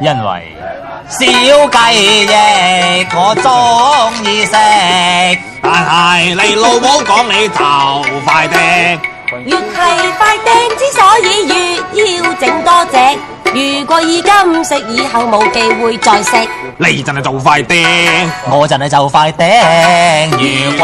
因为小鸡翼我中意食，但系你老母讲你就快钉，越系快钉之所以越要整多只。如果家唔食，以后冇机会再食。你阵系做快钉，我阵系做快钉。